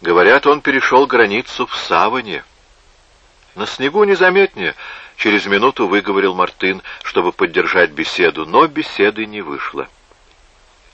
Говорят, он перешел границу в саване. На снегу незаметнее, через минуту выговорил Мартын, чтобы поддержать беседу, но беседы не вышло.